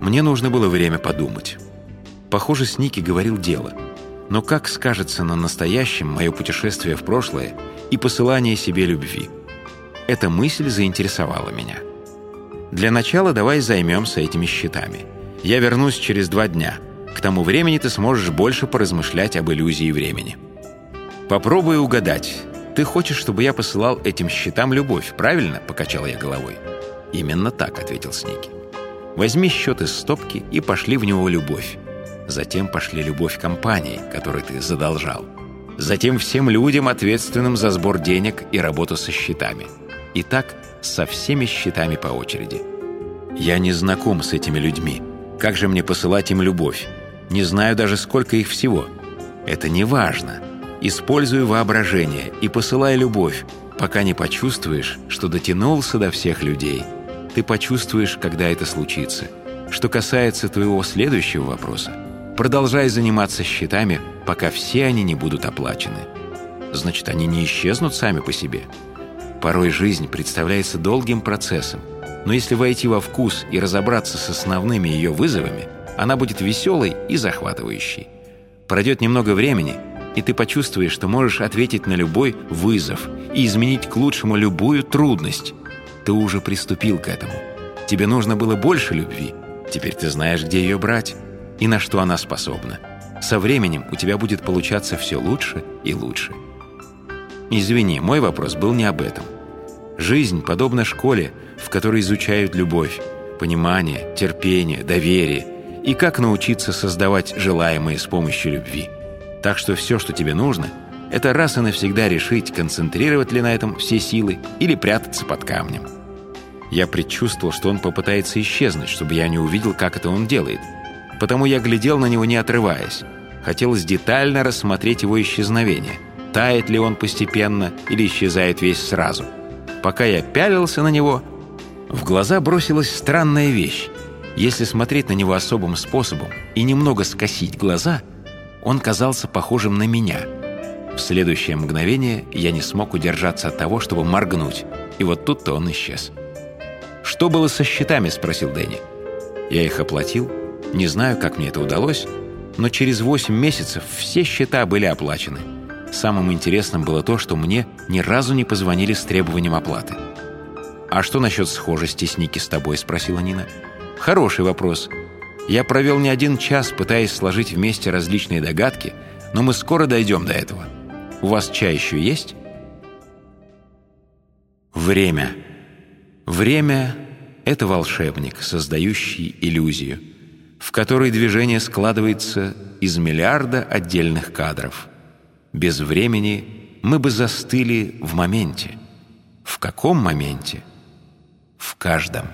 Мне нужно было время подумать. Похоже, Сники говорил дело. Но как скажется на настоящем мое путешествие в прошлое и посылание себе любви? Эта мысль заинтересовала меня. Для начала давай займемся этими счетами. Я вернусь через два дня. К тому времени ты сможешь больше поразмышлять об иллюзии времени. Попробуй угадать. Ты хочешь, чтобы я посылал этим счетам любовь, правильно? Покачал я головой. Именно так, ответил Сники. Возьми счет из стопки и пошли в него любовь. Затем пошли любовь компании, которой ты задолжал. Затем всем людям, ответственным за сбор денег и работу со счетами. И так со всеми счетами по очереди. Я не знаком с этими людьми. Как же мне посылать им любовь? Не знаю даже, сколько их всего. Это не важно. Используй воображение и посылай любовь, пока не почувствуешь, что дотянулся до всех людей. Ты почувствуешь, когда это случится. Что касается твоего следующего вопроса, продолжай заниматься счетами, пока все они не будут оплачены. Значит, они не исчезнут сами по себе. Порой жизнь представляется долгим процессом, но если войти во вкус и разобраться с основными ее вызовами, она будет веселой и захватывающей. Пройдет немного времени, и ты почувствуешь, что можешь ответить на любой вызов и изменить к лучшему любую трудность. Ты уже приступил к этому. Тебе нужно было больше любви. Теперь ты знаешь, где ее брать и на что она способна. Со временем у тебя будет получаться все лучше и лучше. Извини, мой вопрос был не об этом. Жизнь подобна школе, в которой изучают любовь, понимание, терпение, доверие и как научиться создавать желаемое с помощью любви. Так что все, что тебе нужно, это раз и навсегда решить, концентрировать ли на этом все силы или прятаться под камнем. Я предчувствовал, что он попытается исчезнуть, чтобы я не увидел, как это он делает. Потому я глядел на него, не отрываясь. Хотелось детально рассмотреть его исчезновение – тает ли он постепенно или исчезает весь сразу. Пока я пялился на него, в глаза бросилась странная вещь. Если смотреть на него особым способом и немного скосить глаза, он казался похожим на меня. В следующее мгновение я не смог удержаться от того, чтобы моргнуть, и вот тут-то он исчез. «Что было со счетами?» – спросил Дэнни. Я их оплатил. Не знаю, как мне это удалось, но через 8 месяцев все счета были оплачены. Самым интересным было то, что мне ни разу не позвонили с требованием оплаты. «А что насчет схожести с Ники с тобой?» – спросила Нина. «Хороший вопрос. Я провел не один час, пытаясь сложить вместе различные догадки, но мы скоро дойдем до этого. У вас чай еще есть?» Время. Время – это волшебник, создающий иллюзию, в которой движение складывается из миллиарда отдельных кадров – без времени мы бы застыли в моменте. В каком моменте? В каждом.